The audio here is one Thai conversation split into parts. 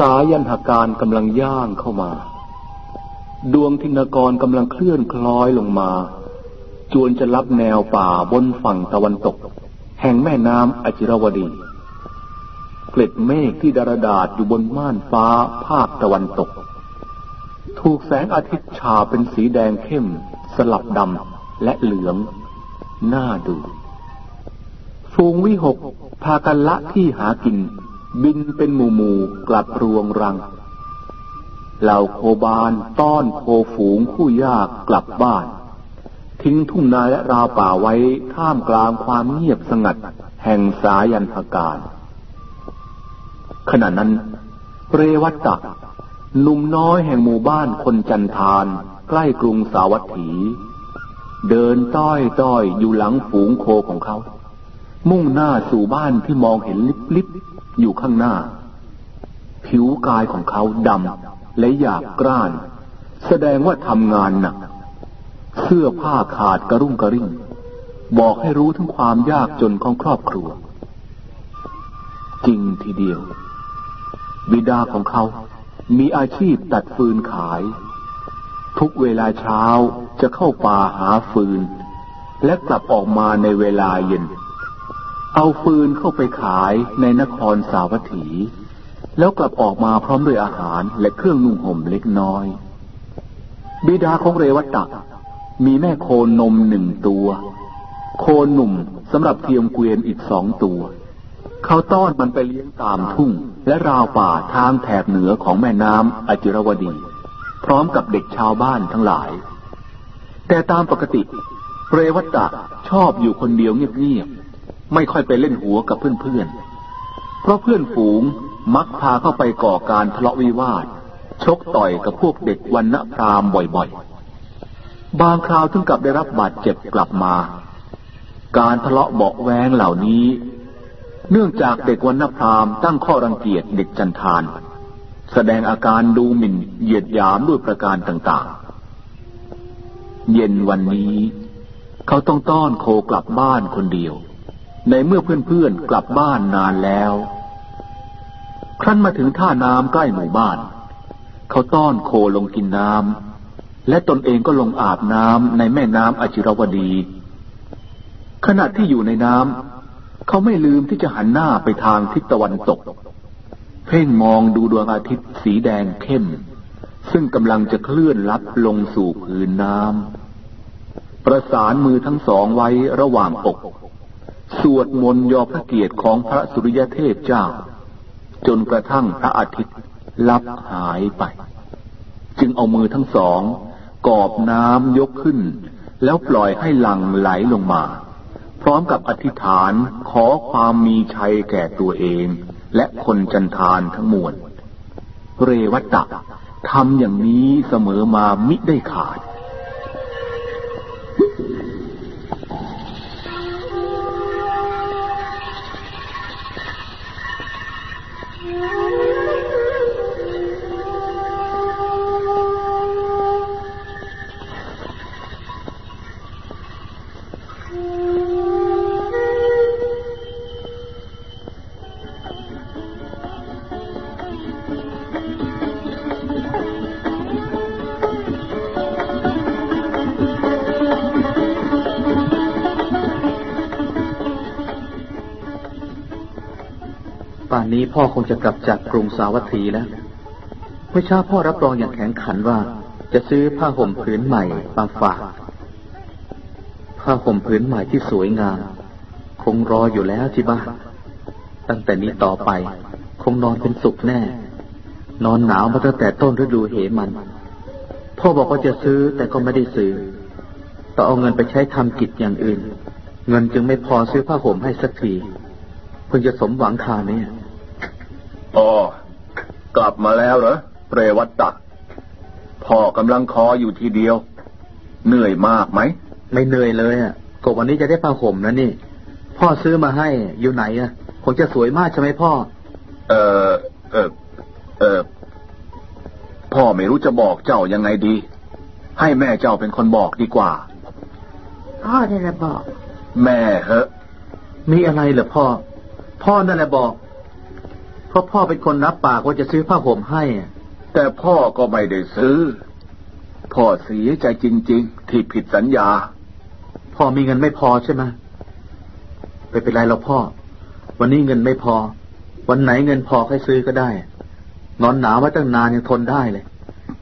สายันหาการกำลังย่างเข้ามา ดวงทินกรกำลังเคลื่อนคล้อยลงมา จวนจะรับแนวป่าบนฝั่งตะวันตก แห่งแม่น้ำอจิรวดี เกล็ดเมฆที่ดารดาษอยู่บนม่านฟ้าภาคตะวันตก ถูกแสงอาทิตย์ฉาเป็นสีแดงเข้ม สลับดำและเหลือง น่าดู ฟูงวิหกพากันละที่หากิน บินเป็นหมู่หมู่กลับรวงรัง เหล่าโคบานต้อนโคฝูงคู่ยากกลับบ้าน ทิ้งทุ่งนาและราวป่าไว้ท่ามกลางความเงียบสงัด แห่งสายันทการ ขณะนั้น เรวัตตะหนุ่มน้อยแห่งหมู่บ้านคนจันทานใกล้กรุงสาวัตถี เดินต้อยต้อยอยู่หลังฝูงโคของเขา มุ่งหน้าสู่บ้านที่มองเห็นลิบลิบ อยู่ข้างหน้า ผิวกายของเขาดำและหยาบกร้าน แสดงว่าทำงานหนัก เสื้อผ้าขาดกระรุ่งกระริ่ง บอกให้รู้ถึงความยากจนของครอบครัว จริงทีเดียว บิดาของเขา มีอาชีพตัดฟืนขาย ทุกเวลาเช้าจะเข้าป่าหาฟืน และกลับออกมาในเวลาเย็น เอาฟืนเข้าไปขายในนครสาวัตถี แล้วกลับออกมาพร้อมด้วยอาหารและเครื่องนุ่งห่มเล็กน้อย บิดาของเรวัตตะ มีแม่โคนมหนึ่งตัว โคหนุ่มสำหรับเทียมเกวียนอีกสองตัว เขาต้อนมันไปเลี้ยงตามทุ่ง และราวป่าทางแถบเหนือของแม่น้ำอจิรวดี พร้อมกับเด็กชาวบ้านทั้งหลาย แต่ตามปกติ เรวัตตะชอบอยู่คนเดียวเงียบๆ ไม่ค่อยไปเล่นหัวกับเพื่อนๆ เพราะเพื่อนฝูงมักพาเข้าไปก่อการทะเลาะวิวาท ชกต่อยกับพวกเด็กวันณพรามบ่อยๆ บางคราวถึงกับได้รับบาดเจ็บกลับมา การทะเลาะเบาแวงเหล่านี้ เนื่องจากเด็กวันนพรามตั้งข้อรังเกียจเด็กจันทานแสดงอาการดูหมิ่นเหยียดหยามด้วยประการต่างๆ เย็นวันนี้ เขาต้องต้อนโคกลับบ้านคนเดียว ในเมื่อเพื่อนๆกลับบ้านนานแล้ว ครั้นมาถึงท่าน้ำใกล้หมู่บ้าน เขาต้อนโคลงกินน้ำและตนเองก็ลงอาบน้ำในแม่น้ำอจิรวดี ขณะที่อยู่ในน้ำเขาไม่ลืมที่จะหันหน้าไปทางทิศตะวันตก เพ่งมองดูดวงอาทิตย์สีแดงเข้ม ซึ่งกำลังจะเคลื่อนลับลงสู่พื้นน้ำประสานมือทั้งสองไว้ระหว่างอก สวดมนต์ยอพระเกียรติของพระสุริยเทพเจ้า จนกระทั่งพระอาทิตย์ลับหายไป จึงเอามือทั้งสอง กอบน้ำยกขึ้น แล้วปล่อยให้หลังไหลลงมา พร้อมกับอธิษฐานขอความมีชัยแก่ตัวเอง และคนจันทานทั้งมวล เรวัตตะทำอย่างนี้เสมอมามิได้ขาด นี้พ่อคงจะกลับจากกรุงสาวัตถีแล้ว เมื่อเช้าพ่อรับรองอย่างแข็งขันว่า จะซื้อผ้าห่มผืนใหม่มาฝาก ผ้าห่มผืนใหม่ที่สวยงาม คงรออยู่แล้วที่บ้านตั้งแต่นี้ต่อไป คงนอนเป็นสุขแน่ นอนหนาวมาตั้งแต่ต้นฤดูเหมัน พ่อบอกว่าจะซื้อแต่ก็ไม่ได้ซื้อต้องเอาเงินไปใช้ทำกิจอย่างอื่น เงินจึงไม่พอซื้อผ้าห่มให้สักทีเพิ่งจะสมหวังคาเนี่ย อ๋อกลับมาแล้วเหรอเรวัตตะพ่อกำลังคออยู่ทีเดียว เหนื่อยมากไหม ไม่เหนื่อยเลยอะก็วันนี้จะได้ผ้าห่มนะนี่ พ่อซื้อมาให้อยู่ไหนอะคงจะสวยมากใช่ไหมพ่อ เออเออเออพ่อไม่รู้จะบอกเจ้ายังไงดี ให้แม่เจ้าเป็นคนบอกดีกว่า พ่อนั่นแหละบอก แม่เหอะมีอะไรเหรอพ่อ พ่อนั่นแหละบอก เพราะพ่อเป็นคนรับปากว่าจะซื้อผ้าห่มให้ แต่พ่อก็ไม่ได้ซื้อ พ่อเสียใจจริง ๆ ที่ผิดสัญญา พ่อมีเงินไม่พอใช่ไหมไม่เป็นไรหรอกพ่อ วันนี้เงินไม่พอ วันไหนเงินพอค่อยซื้อก็ได้ นอนหนาวมาตั้งนานยังทนได้เลย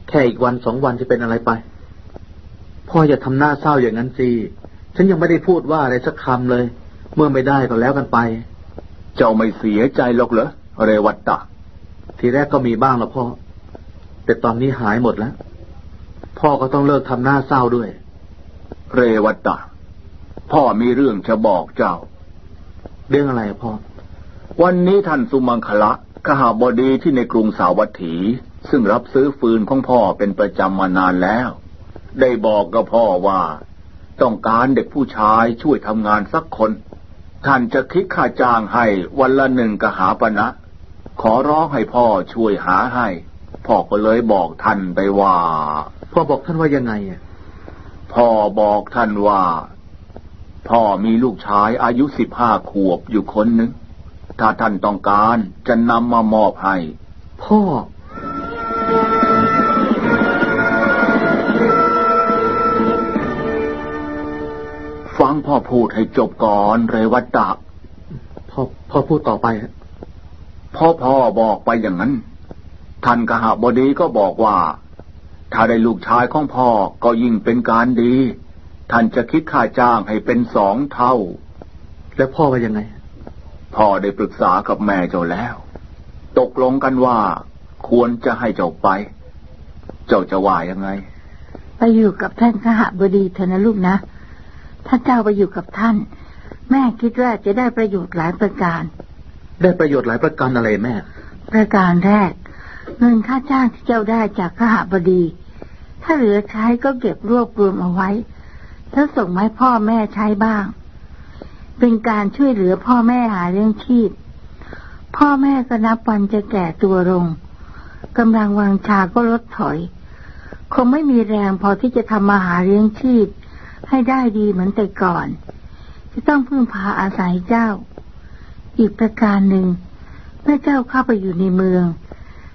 แค่อีกวันสองวันจะเป็นอะไรไป พ่ออย่าทำหน้าเศร้าอย่างนั้นสิฉันยังไม่ได้พูดว่าอะไรสักคำเลย เมื่อไม่ได้ก็แล้วกันไป เจ้าไม่เสียใจหรอกเหรอ เรวัตตะ ทีแรกก็มีบ้างแล้วพ่อ แต่ตอนนี้หายหมดแล้ว พ่อก็ต้องเลิกทำหน้าเศร้าด้วย เรวัตตะ พ่อมีเรื่องจะบอกเจ้า เรื่องอะไรพ่อ วันนี้ท่านสุมังคละขหาบดีที่ในกรุงสาวัตถี ซึ่งรับซื้อฟืนของพ่อเป็นประจำมานานแล้ว ได้บอกกับพ่อว่า ต้องการเด็กผู้ชายช่วยทำงานสักคนท่านจะคิดค่าจ้างให้วันละหนึ่งกหาปณะ ขอร้องให้พ่อช่วยหาให้ พ่อก็เลยบอกท่านไปว่า พ่อบอกท่านว่ายังไงอะพ่อบอกท่านว่า พ่อมีลูกชายอายุสิบห้าขวบอยู่คนหนึ่งถ้าท่านต้องการจะนำมามอบให้ พ่อ ฟังพ่อพูดให้จบก่อนเรวัตตะพ่อพ่อพูดต่อไปฮะ พ่อพ่อบอกไปอย่างนั้น ท่านกหบดีก็บอกว่า ถ้าได้ลูกชายของพ่อก็ยิ่งเป็นการดี ท่านจะคิดค่าจ้างให้เป็นสองเท่า แล้วพ่อว่ายังไง พ่อได้ปรึกษากับแม่เจ้าแล้ว ตกลงกันว่า ควรจะให้เจ้าไป เจ้าจะว่ายังไง ไปอยู่กับท่านขหบดีเถอะนะลูกนะ ถ้าเจ้าไปอยู่กับท่าน แม่คิดว่าจะได้ประโยชน์หลายประการ ได้ประโยชน์หลายประการอะไรแม่ ประการแรก เงินค่าจ้างที่เจ้าได้จากขหบดี ถ้าเหลือใช้ก็เก็บรวบรวมเอาไว้แล้วส่งมาให้พ่อแม่ใช้บ้าง เป็นการช่วยเหลือพ่อแม่หาเลี้ยงชีพ พ่อแม่ก็นับวันจะแก่ตัวลงกำลังวังชาก็ลดถอย คงไม่มีแรงพอที่จะทำมาหาเลี้ยงชีพ ให้ได้ดีเหมือนแต่ก่อน จะต้องพึ่งพาอาศัยเจ้า อีกประการหนึ่ง เมื่อเจ้าเข้าไปอยู่ในเมือง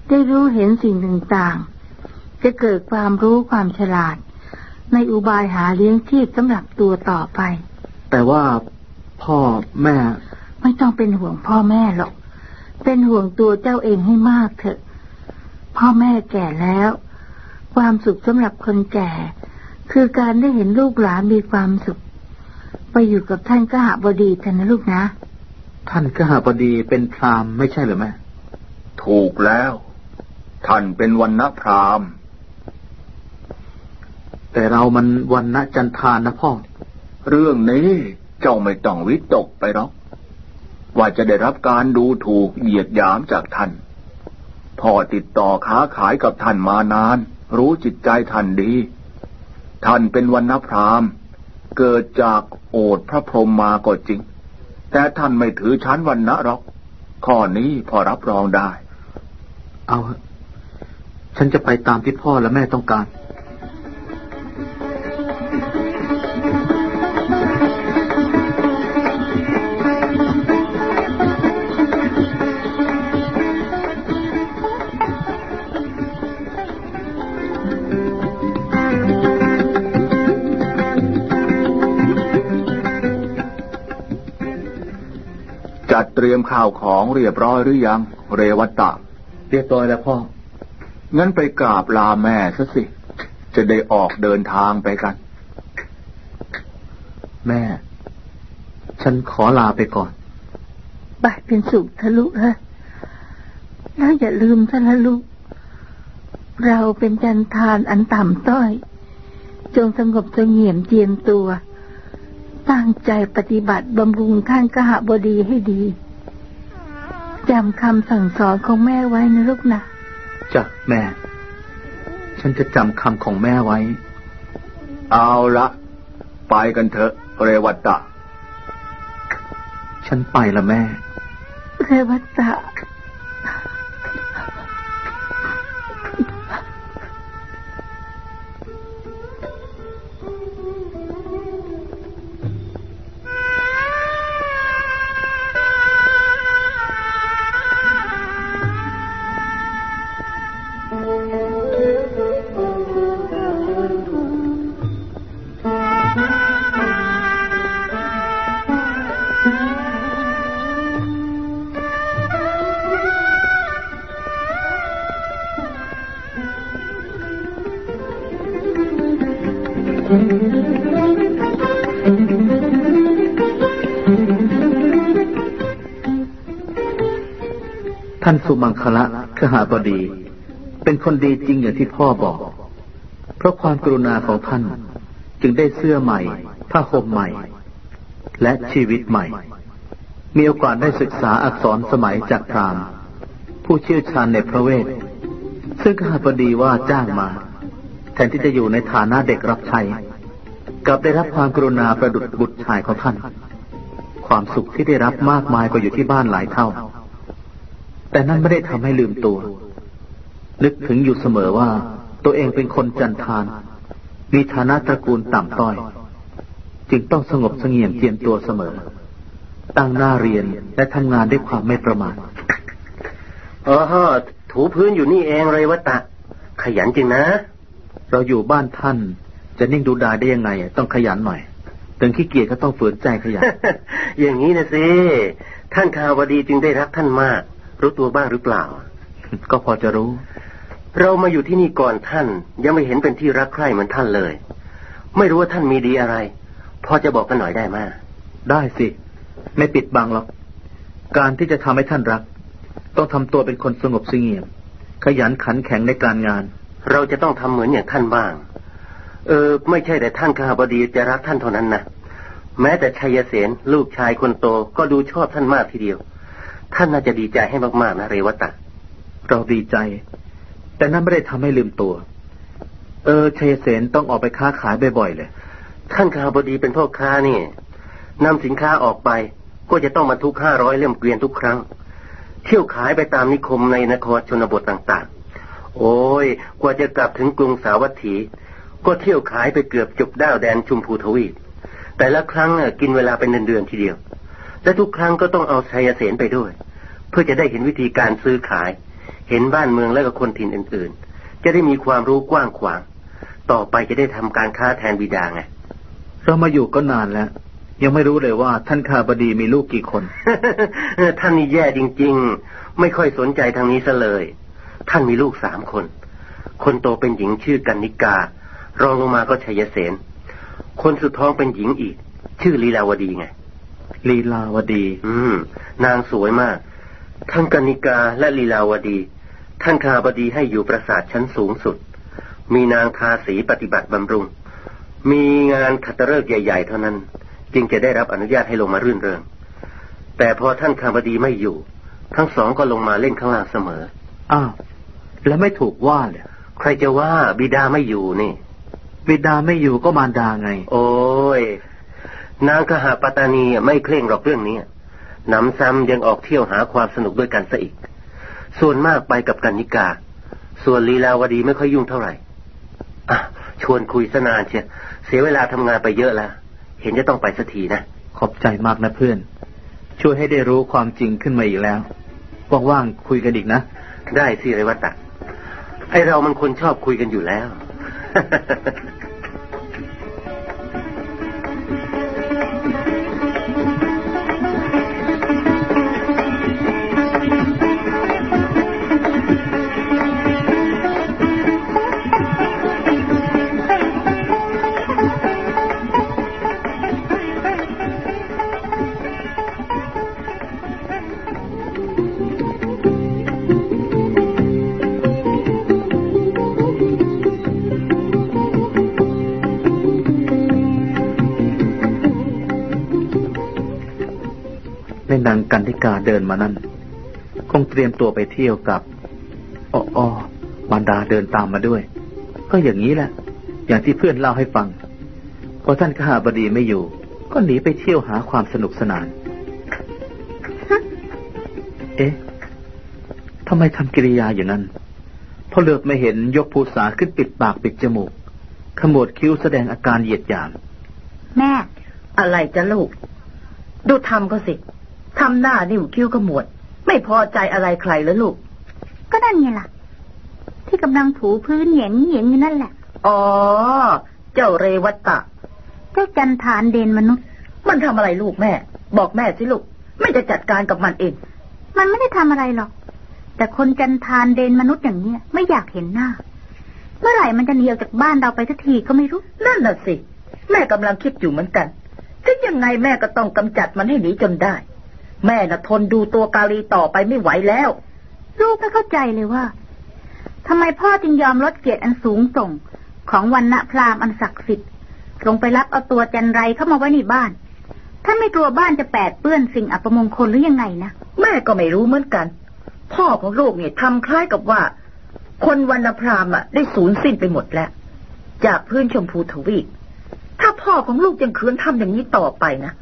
ได้รู้เห็นสิ่งต่างๆ จะเกิดความรู้ความฉลาด ในอุบายหาเลี้ยงชีพสำหรับตัวต่อไป แต่ว่าพ่อแม่ ไม่ต้องเป็นห่วงพ่อแม่หรอก เป็นห่วงตัวเจ้าเองให้มากเถอะ พ่อแม่แก่แล้ว ความสุขสำหรับคนแก่ คือการได้เห็นลูกหลานมีความสุข ไปอยู่กับท่านก็หาบดีเถอะนะลูกนะ ท่านกหบดีเป็นพราหมณ์ไม่ใช่เหรือแม่ถูกแล้ว ท่านเป็นวันณพราหมณ์ แต่เรามันวันณจันทานนะพ่อ เรื่องนี้เจ้าไม่ต้องวิตกไปหรอกว่าจะได้รับการดูถูกเหยียดหยามจากท่าน พ่อติดต่อค้าขายกับท่านมานาน รู้จิตใจท่านดี ท่านเป็นวันณพราหมณ์ เกิดจากโอษฐ์พระพรหมมาก็จริง แต่ท่านไม่ถือชั้นวันนะหรอก ข้อนี้พอรับรองได้ เอา ฉันจะไปตามที่พ่อและแม่ต้องการ เตรียมข้าวของเรียบร้อยหรือยัง เรวัตตะ เรียบร้อยแล้วพ่อ งั้นไปกราบลาแม่ซะสิ จะได้ออกเดินทางไปกัน แม่ ฉันขอลาไปก่อนบายเป็นสุขทะลุฮะแล้วอย่าลืมท่านละลูกเราเป็นจันทานอันต่ำต้อย จงสงบเสงี่ยมเจียมตัว ตั้งใจปฏิบัติบำรุงท่านกหบดีให้ดีจำคำสั่งสอนของแม่ไว้นะลูกนะจ้ะแม่ ฉันจะจำคำของแม่ไว้ เอาละไปกันเถอะ เรวัตตะ ฉันไปละแม่ เรวัตตะ หาบดี เป็นคนดีจริงอย่างที่พ่อบอก เพราะความกรุณาของท่านจึงได้เสื้อใหม่ ผ้าห่มใหม่ และชีวิตใหม่ มีโอกาสได้ศึกษาอักษรสมัยจากพรามผู้เชี่ยวชาญในพระเวท ซึ่งขหาบดีว่าจ้างมา แทนที่จะอยู่ในฐานะเด็กรับใช้กลับได้รับความกรุณาประดุจบุตรชายของท่าน ความสุขที่ได้รับมากมายกว่าอยู่ที่บ้านหลายเท่า แต่นั่นไม่ได้ทำให้ลืมตัว นึกถึงอยู่เสมอว่า ตัวเองเป็นคนจันทาน มีฐานะตระกูลต่ำต้อย จึงต้องสงบเสงี่ยมเจียมตัวเสมอ ตั้งหน้าเรียนและทำงานด้วยความไม่ประมาทอ๋อถูพื้นอยู่นี่เองเลยวะตะ ขยันจริงนะ เราอยู่บ้านท่าน จะนิ่งดูดายได้ยังไง ต้องขยันหน่อย ถึงขี้เกียจก็ต้องฝืนใจขยัน อย่างนี้นะสิ ท่านคาวดีจึงได้รักท่านมาก รู้ตัวบ้างหรือเปล่า ก็พอจะรู้ เรามาอยู่ที่นี่ก่อนท่าน ยังไม่เห็นเป็นที่รักใคร่เหมือนท่านเลย ไม่รู้ว่าท่านมีดีอะไร พอจะบอกกันหน่อยได้ไหมได้สิ ไม่ปิดบังหรอก การที่จะทำให้ท่านรัก ต้องทำตัวเป็นคนสงบเสงี่ยม ขยันขันแข็งในการงาน เราจะต้องทำเหมือนอย่างท่านบ้าง เออ ไม่ใช่แต่ท่านคาบดีจะรักท่านเท่านั้นนะแม้แต่ชัยเสนลูกชายคนโตก็ดูชอบท่านมากทีเดียว ท่านน่าจะดีใจให้มากๆนะเรวตะ เราดีใจ แต่นั่นไม่ได้ทำให้ลืมตัว เออชัยเสนต้องออกไปค้าขายบ่อยๆเลย ท่านคาบดีเป็นพ่อค้านี่นำสินค้าออกไป ก็จะต้องบรรทุกห้าร้อยเล่มเกวียนทุกครั้ง เที่ยวขายไปตามนิคมในนครชนบทต่างๆ โอ้ย กว่าจะกลับถึงกรุงสาวัตถี ก็เที่ยวขายไปเกือบจุบด้าวแดนชุมพูทวีปแต่ละครั้งน่ะกินเวลาเป็นเดือนๆทีเดียว และทุกครั้งก็ต้องเอาชัยเสนไปด้วย เพื่อจะได้เห็นวิธีการซื้อขาย เห็นบ้านเมืองและก็คนถิ่นอื่น ๆ จะได้มีความรู้กว้างขวาง ต่อไปจะได้ทำการค้าแทนบิดาไงเรามาอยู่ก็นานแล้ว ยังไม่รู้เลยว่าท่านคาบดีมีลูกกี่คนท่านนี่แย่จริง ๆ ไม่ค่อยสนใจทางนี้ซะเลย ท่านมีลูกสามคน คนโตเป็นหญิงชื่อกรรณิกา รองลงมาก็ชัยเสนคนสุดท้องเป็นหญิงอีก ชื่อลีลาวดีไง ลีลาวดี อืม นางสวยมาก ทั้งกรรณิกาและลีลาวดี ท่านคหบดีให้อยู่ปราสาทชั้นสูงสุด มีนางทาสีปฏิบัติบำรุง มีงานนักขัตฤกษ์ใหญ่ ๆ เท่านั้น จึงจะได้รับอนุญาตให้ลงมารื่นเริง แต่พอท่านคาบดีไม่อยู่ ทั้งสองก็ลงมาเล่นข้างล่างเสมอ อ้าว แล้วไม่ถูกว่าเลยใครจะว่าบิดาไม่อยู่นี่ บิดาไม่อยู่ก็มารดาไง โอ้ย นางกหาปตานีไม่เคร่งหรอกเรื่องนี้หนำซ้ำยังออกเที่ยวหาความสนุกด้วยกันซะอีก ส่วนมากไปกับกันนิกา ส่วนลีลาวดีไม่ค่อยยุ่งเท่าไหร่อะชวนคุยสนานเชียเสียเวลาทำงานไปเยอะแล้ว เห็นจะต้องไปสักทีนะ ขอบใจมากนะเพื่อน ช่วยให้ได้รู้ความจริงขึ้นมาอีกแล้ว ว่างๆคุยกันอีกนะ ได้สิเรวัตะไอเรามันคนชอบคุยกันอยู่แล้ว ริกาเดินมานั่นคงเตรียมตัวไปเที่ยวกับอ้ออมารดาเดินตามมาด้วย ก็อย่างนี้แหละ อย่างที่เพื่อนเล่าให้ฟัง พอท่านขหาบดีไม่อยู่ ก็หนีไปเที่ยวหาความสนุกสนาน เอ๊ะทำไมทำกิริยาอย่างนั้น พอเลือกไม่เห็นยกภูษาขึ้นปิดปากปิดจมูก ขมวดคิ้วแสดงอาการเหยียดหยาม แม่ อะไรจะลูก ดูทำก็สิ ทำหน้านิ่วคิ้วกระหมวด ไม่พอใจอะไรใครแล้วลูก ก็นั่นไงล่ะ ที่กำลังถูพื้นเหย็นเหย็นอยู่นั่นแหละ อ๋อ เจ้าเรวัตตะเจ้าจันทานเดนมนุษย์ มันทำอะไรลูกแม่ บอกแม่สิลูกไม่จะจัดการกับมันเอง มันไม่ได้ทำอะไรหรอก แต่คนจันทานเดนมนุษย์อย่างเนี้ยไม่อยากเห็นหน้า เมื่อไหร่มันจะหนีออกจากบ้านเราไปสักทีก็ไม่รู้ นั่นน่ะสิ แม่กำลังคิดอยู่เหมือนกันถึงยังไงแม่ก็ต้องกำจัดมันให้หนีจนได้ แม่น่ะทนดูตัวกาลีต่อไปไม่ไหวแล้ว ลูกไม่เข้าใจเลยว่าทำไมพ่อจึงยอมลดเกียรติอันสูงส่ง ของวันณะพราหมณ์อันศักดิ์สิทธิ์ลงไปรับเอาตัวจันไรเข้ามาไว้ในบ้านท่านไม่กลัวบ้านจะแปดเปื้อนสิ่งอัปมงคลหรือยังไงนะแม่ก็ไม่รู้เหมือนกัน พ่อของลูกเนี่ยทำคล้ายกับว่า คนวรรณพราหมณ์อะได้สูญสิ้นไปหมดแล้ว จากพื้นชมพูทวีปถ้าพ่อของลูกยังคืนทำอย่างนี้ต่อไปนะ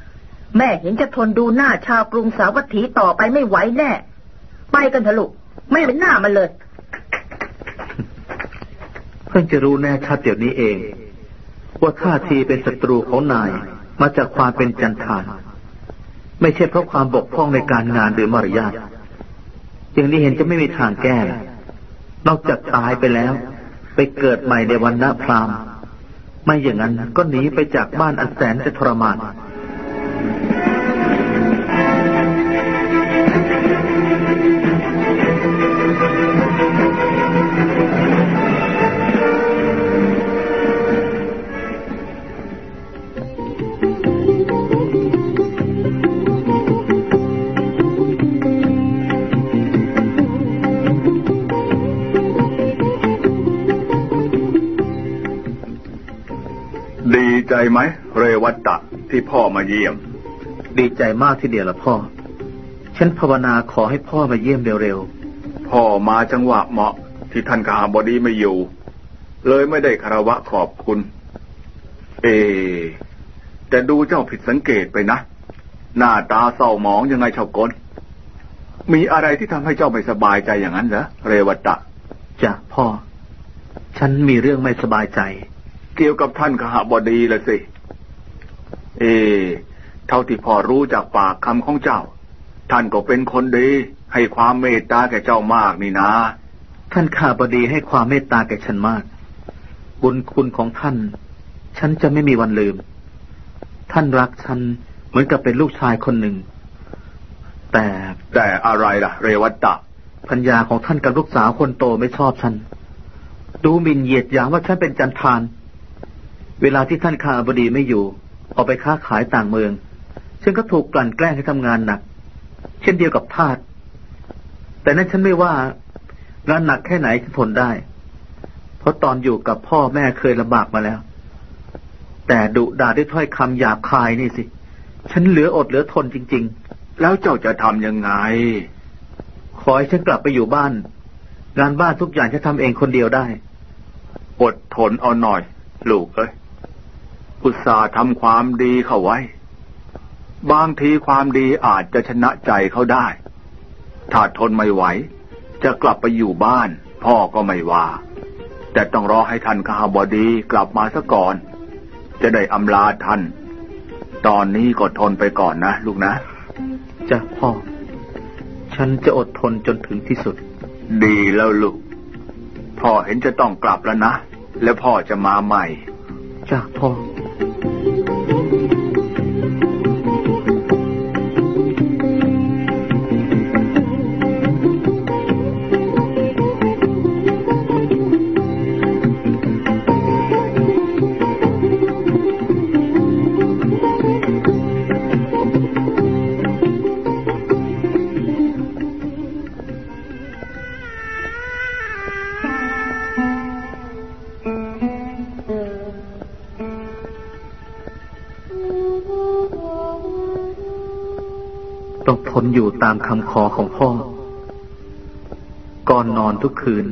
แม่เห็นจะทนดูหน้าชาวกรุงสาวัตถีต่อไปไม่ไหวแน่ ไปกันเถอะลูกไม่เป็นหน้ามันเลย เพิ่งจะรู้แน่ชัดเดี๋ยวนี้เอง ว่าท่าทีเป็นศัตรูของนายมาจากความเป็นจันทานไม่ใช่เพราะความบกพร่องในการงานหรือมารยาทอย่างนี้เห็นจะไม่มีทางแก้ นอกจากตายไปแล้ว ไปเกิดใหม่ในวันณะพรามไม่อย่างนั้นก็หนีไปจากบ้านอันแสนจะทรมาน พ่อมาเยี่ยม ดีใจมากทีเดียวละพ่อ ฉันภาวนาขอให้พ่อมาเยี่ยมเร็วพ่อมาจังหวะเหมาะที่ท่านกาบดีไม่อยู่ เลยไม่ได้คารวะขอบคุณ เอ แต่ดูเจ้าผิดสังเกตไปนะ หน้าตาเศร้าหมองยังไงเฉากลมีอะไรที่ทำให้เจ้าไม่สบายใจอย่างนั้นเหรอเรวัตตะๆจ้ะพ่อ ฉันมีเรื่องไม่สบายใจ เกี่ยวกับท่านขหบดีละสิ เอ เท่าที่พ่อรู้จากปากคำของเจ้า ท่านก็เป็นคนดี ให้ความเมตตาแก่เจ้ามากนี่นะ ท่านข้าบดีให้ความเมตตาแก่ฉันมาก บุญคุณของท่าน ฉันจะไม่มีวันลืม ท่านรักฉันเหมือนกับเป็นลูกชายคนหนึ่ง แต่แต่อะไรล่ะ เรวัตตะพัญญาของท่านกับลูกสาวคนโตไม่ชอบฉัน ดูหมิ่นเหยียดหยามว่าฉันเป็นจันทาน เวลาที่ท่านข้าบดีไม่อยู่ ออกไปค้าขายต่างเมือง ฉันก็ถูกกลั่นแกล้งให้ทำงานหนัก เช่นเดียวกับทาสแต่นั้นฉันไม่ว่างานหนักแค่ไหนฉันทนได้ เพราะตอนอยู่กับพ่อแม่เคยลำบากมาแล้ว แต่ดุด่าด้วยถ้อยคำหยาบคายนี่สิ ฉันเหลืออดเหลือทนจริงแล้วเจ้าจะทำยังไงๆขอให้ฉันกลับไปอยู่บ้าน งานบ้านทุกอย่างฉันทำเองคนเดียวได้ อดทนเอาหน่อย ลูกเอ้ย อุตส่าห์ทำความดีเข้าไว้ บางทีความดีอาจจะชนะใจเขาได้ ถ้าทนไม่ไหว จะกลับไปอยู่บ้าน พ่อก็ไม่ว่า แต่ต้องรอให้ท่านข้าบดีกลับมาซะก่อน จะได้อำลาท่าน ตอนนี้ก็ทนไปก่อนนะลูกนะจ้ะพ่อ ฉันจะอดทนจนถึงที่สุด ดีแล้วลูก พ่อเห็นจะต้องกลับแล้วนะ แล้วพ่อจะมาใหม่ จ้ะพ่อ ต้อ ทนอยู่ตามคำขอของพ่อ ก่อนนอนทุกคืน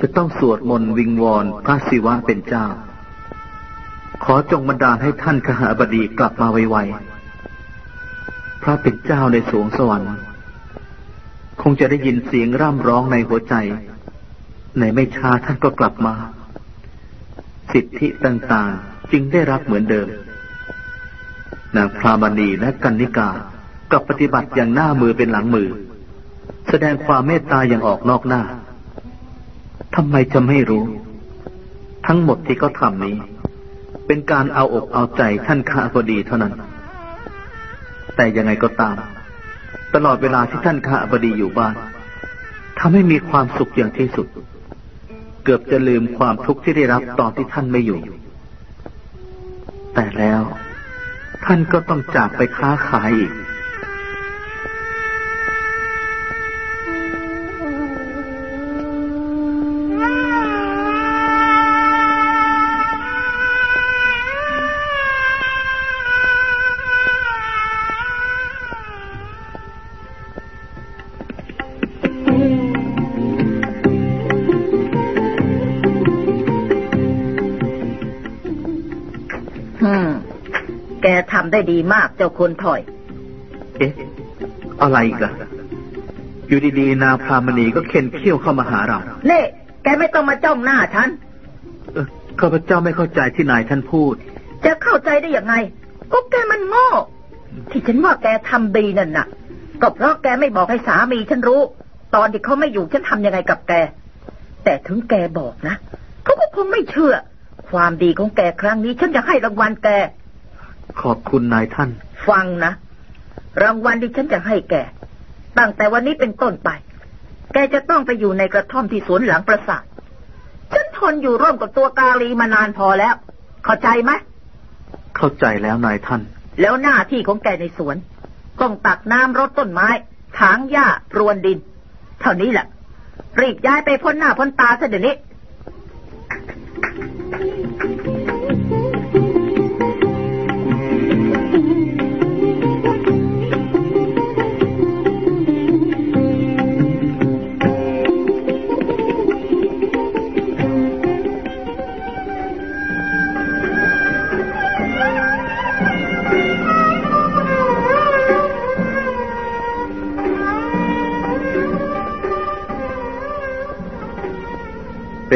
จะต้องสวดมนต์วิงวอนพระศิวะเป็นเจ้า ขอจงบันดาลให้ท่านขหาบดีกลับมาไวๆ พระเป็นเจ้าในสวงสวรรค์ คงจะได้ยินเสียงร่ำร้องในหัวใจ ในไม่ช้าท่านก็กลับมา สิทธิต่างๆจึงได้รับเหมือนเดิมนางพรามณีและกันนิกา กับปฏิบัติอย่างหน้ามือเป็นหลังมือ แสดงความเมตตาอย่างออกนอกหน้าทำไมจะไม่รู้ ทั้งหมดที่เขาทำนี้ เป็นการเอาอกเอาใจท่านข้าพอดีเท่านั้น แต่ยังไงก็ตาม ตลอดเวลาที่ท่านข้าพดีอยู่บ้านทำให้มีความสุขอย่างที่สุด เกือบจะลืมความทุกข์ที่ได้รับตอนที่ท่านไม่อยู่ แต่แล้ว ท่านก็ต้องจากไปค้าขายอีก ด้ดีมากเจ้าคนถอย เอ๊ะ อะไรอีกล่ะอยู่ดีๆ นาพรามณีก็เข็นเขี้ยวเข้ามาหาเรา เน่ แกไม่ต้องมาจ้องหน้าฉันเออข้าพเจ้าไม่เข้าใจที่นายท่านพูด จะเข้าใจได้ยังไง ก็แกมันโง่ ที่ฉันว่าแกทำดีนั่นน่ะ ก็เพราะแกไม่บอกให้สามีฉันรู้ ตอนที่เขาไม่อยู่ฉันทำยังไงกับแก แต่ถึงแกบอกนะ เขาก็คงไม่เชื่อ ความดีของแกครั้งนี้ฉันจะให้รางวัลแก ขอบคุณนายท่าน ฟังนะ รางวัลที่ฉันจะให้แก ตั้งแต่วันนี้เป็นต้นไป แกจะต้องไปอยู่ในกระท่อมที่สวนหลังปราสาท ฉันทนอยู่ร่วมกับตัวกาลีมานานพอแล้ว เข้าใจไหม เข้าใจแล้วนายท่าน แล้วหน้าที่ของแกในสวน ต้องตักน้ำรดต้นไม้ ถางหญ้ารวนดิน เท่านี้แหละ รีบย้ายไปพ้นหน้าพ้นตาซะเดี๋ยวนี้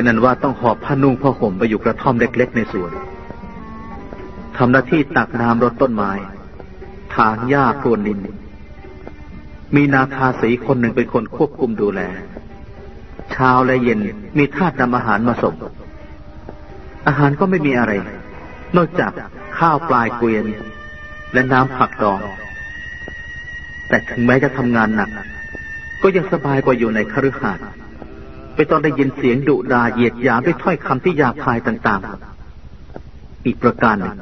เป็นอันว่าต้องหอบผ้านุ่งผ้าห่มไปอยู่กระท่อมเล็กๆในสวนทำหน้าที่ตักน้ำรดต้นไม้ถางหญ้าพรวนดิน มีนาคาสีคนหนึ่งเป็นคนควบคุมดูแล เช้าและเย็นมีทาสนำอาหารมาส่ง อาหารก็ไม่มีอะไร นอกจากข้าวปลายเกวียน และน้ำผักดอง แต่ถึงแม้จะทำงานหนัก ก็ยังสบายกว่าอยู่ในคฤหาสน์ ไม่ต้องได้ยินเสียงดุดาเหยียดหยามด้วยถ้อยคำที่หยาบคายต่างๆ อีกประการหนึ่ง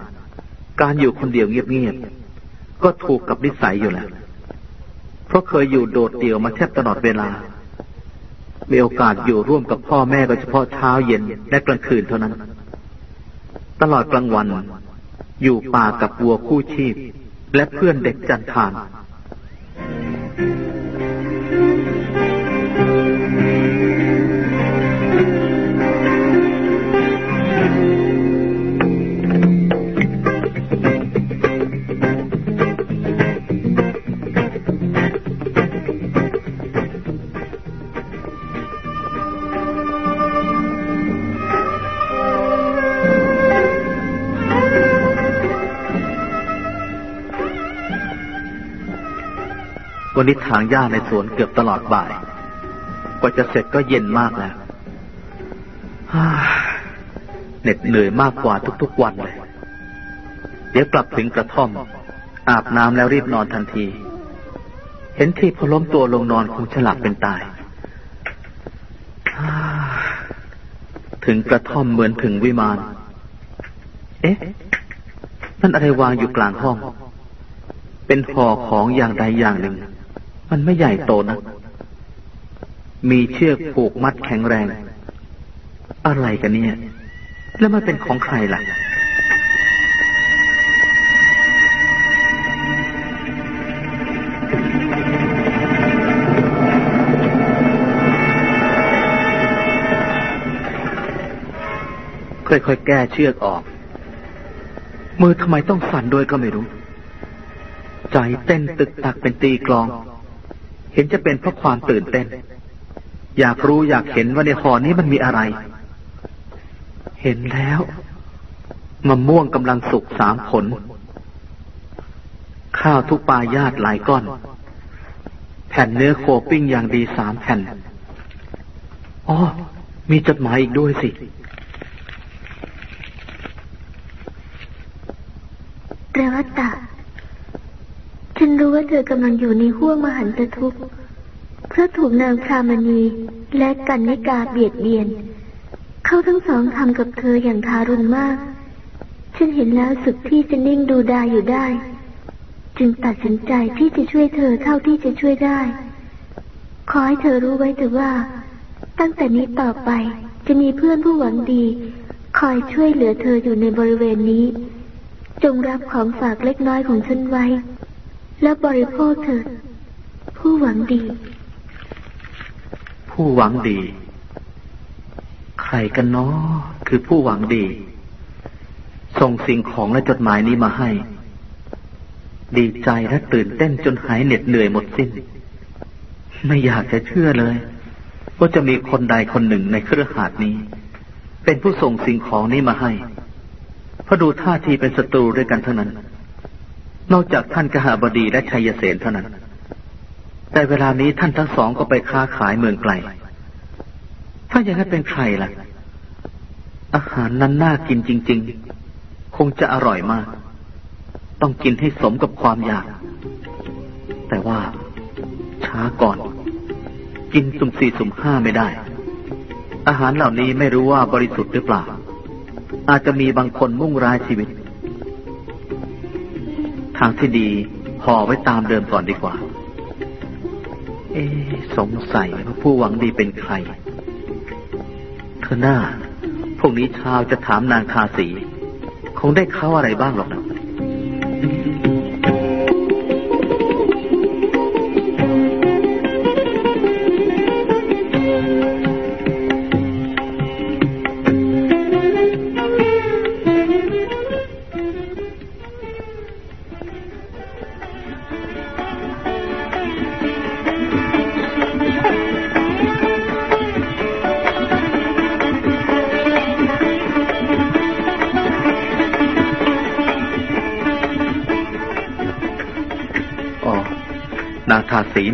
การอยู่คนเดียวเงียบๆก็ถูกกับนิสัยอยู่แล้วเพราะเคยอยู่โดดเดี่ยวมาแทบตลอดเวลา มีโอกาสอยู่ร่วมกับพ่อแม่ก็เฉพาะเช้าเย็นและกลางคืนเท่านั้น ตลอดกลางวัน อยู่ป่ากับวัวคู่ชีพ และเพื่อนเด็กจันทาน นนี้ถางหญ้าในสวนเกือบตลอดบ่าย กว่าจะเสร็จก็เย็นมากแล้วเหน็ดเหนื่อยมากกว่าทุกๆวันเลย เดี๋ยวกลับถึงกระท่อม อาบน้ำแล้วรีบนอนทันที เห็นทีพอล้มตัวลงนอนคงฉลับเป็นตาย ถึงกระท่อมเหมือนถึงวิมาน เอ๊ะ นั่นอะไรวางอยู่กลางห้อง เป็นห่อของอย่างใดอย่างหนึ่ง มันไม่ใหญ่โตนะ มีเชือกผูกมัดแข็งแรง อะไรกันเนี่ย แล้วมันเป็นของใครล่ะค่อยๆแก้เชือกออก มือทำไมต้องสั่นด้วยก็ไม่รู้ ใจเต้นตึกตักเป็นตีกลอง เห็นจะเป็นเพราะความตื่นเต้น อยากรู้อยากเห็นว่าในห่อนี้มันมีอะไร เห็นแล้วมะม่วงกำลังสุกสามผล ข้าวทุกปลายาดหลายก้อน แผ่นเนื้อโคปิ้งอย่างดีสามแผ่นอ๋อมีจดหมายอีกด้วยสิ เรวัตตะ ฉันรู้ว่าเธอกำลังอยู่ในห้วงมหันตทุกข์เพราะถูกนางพรามณีและกันนิกาเบียดเบียน เขาทั้งสองทำกับเธออย่างทารุณมาก ฉันเห็นแล้วสุดที่จะนิ่งดูดายอยู่ได้ จึงตัดสินใจที่จะช่วยเธอเท่าที่จะช่วยได้ ขอให้เธอรู้ไว้เถอะว่า ตั้งแต่นี้ต่อไปจะมีเพื่อนผู้หวังดี คอยช่วยเหลือเธออยู่ในบริเวณนี้ จงรับของฝากเล็กน้อยของฉันไว้ และบริโภคเถิดผู้หวังดี ผู้หวังดี ใครกันเนาะคือผู้หวังดี ส่งสิ่งของและจดหมายนี้มาให้ ดีใจและตื่นเต้นจนหายเหน็ดเหนื่อยหมดสิ้น ไม่อยากจะเชื่อเลย ว่าจะมีคนใดคนหนึ่งในเครือข่ายนี้ เป็นผู้ส่งสิ่งของนี้มาให้เพราะดูท่าทีเป็นศัตรูด้วยกันเท่านั้น นอกจากท่านกหาบดีและชัยเสนเท่านั้น แต่เวลานี้ท่านทั้งสองก็ไปค้าขายเมืองไกล ถ้าอย่างนั้นเป็นใครล่ะ อาหารนั้นน่ากินจริง ๆ คงจะอร่อยมาก ต้องกินให้สมกับความอยาก แต่ว่า ช้าก่อน กินสุ่มสี่สุ่มห้าไม่ได้ อาหารเหล่านี้ไม่รู้ว่าบริสุทธิ์หรือเปล่า อาจจะมีบางคนมุ่งร้ายชีวิต ทางที่ดีห่อไว้ตามเดิมก่อนดีกว่า เอ๊สงสัยว่าผู้หวังดีเป็นใคร เธอหน้า พวกนี้ชาวจะถามนางคาสี คงได้เข้าอะไรบ้างหรอกนะ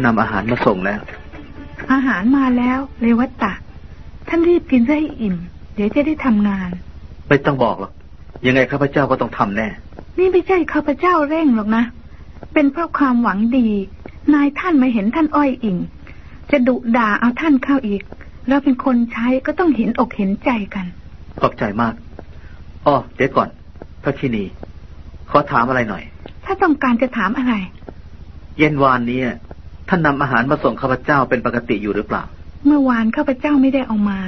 นำอาหารมาส่งแล้ว อาหารมาแล้วเลวัตตะ ท่านรีบกินซะให้อิ่ม เดี๋ยวจะได้ทำงาน ไม่ต้องบอกหรอก ยังไงข้าพเจ้าก็ต้องทำแน่ นี่ไม่ใช่ข้าพเจ้าเร่งหรอกนะ เป็นเพราะความหวังดี นายท่านมาเห็นท่านอ้อยอิ่ง จะดุด่าเอาท่านเข้าอีก เราเป็นคนใช้ก็ต้องเห็นอกเห็นใจกัน ขอบใจมากอ๋อเดี๋ยวก่อนพระคินี ขอถามอะไรหน่อย ถ้าต้องการจะถามอะไร เย็นวานนี้ ท่านนำอาหารมาส่งข้าพเจ้าเป็นปกติอยู่หรือเปล่า เมื่อวานข้าพเจ้าไม่ได้เอามา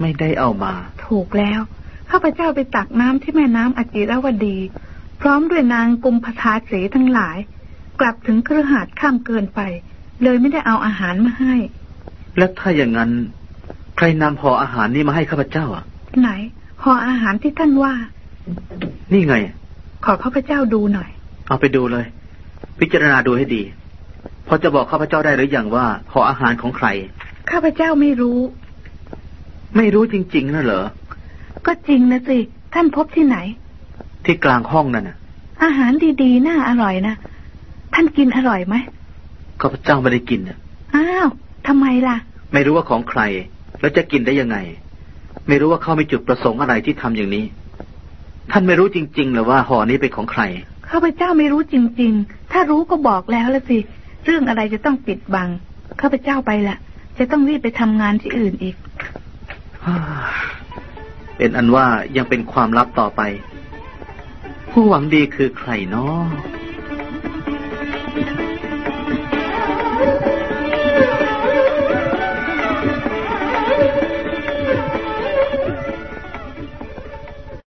ไม่ได้เอามา ถูกแล้ว ข้าพเจ้าไปตักน้ำที่แม่น้ำอจิรวดี พร้อมด้วยนางกุมภทาสีทั้งหลาย กลับถึงเครือหาดข้ามเกินไป เลยไม่ได้เอาอาหารมาให้ แล้วถ้าอย่างนั้น ใครนำห่ออาหารนี้มาให้ข้าพเจ้าอะ ไหนห่ออาหารที่ท่านว่า นี่ไง ขอข้าพเจ้าดูหน่อย เอาไปดูเลย พิจารณาดูให้ดี พอจะบอกข้าพเจ้าได้หรืออยังว่าห่ออาหารของใคร ข้าพเจ้าไม่รู้ ไม่รู้จริงๆนะเหรอ ก็จริงนะสิ ท่านพบที่ไหน ที่กลางห้องนั่นน่ะ อาหารดีๆ น่าอร่อยนะ ท่านกินอร่อยไหมข้าพเจ้าไม่ได้กินน่ะอ้าวทำไมล่ะ ไม่รู้ว่าของใคร แล้วจะกินได้ยังไง ไม่รู้ว่าเขามีจุดประสงค์อะไรที่ทำอย่างนี้ ท่านไม่รู้จริงๆเหรือว่าห่อนี้เป็นของใคร ข้าพเจ้าไม่รู้จริง ๆ ถ้ารู้ก็บอกแล้วละสิ เรื่องอะไรจะต้องปิดบังข้าพเจ้าไปละจะต้องรีบไปทำงานที่อื่นอีก เป็นอันว่ายังเป็นความลับต่อไป ผู้หวังดีคือใครเนาะ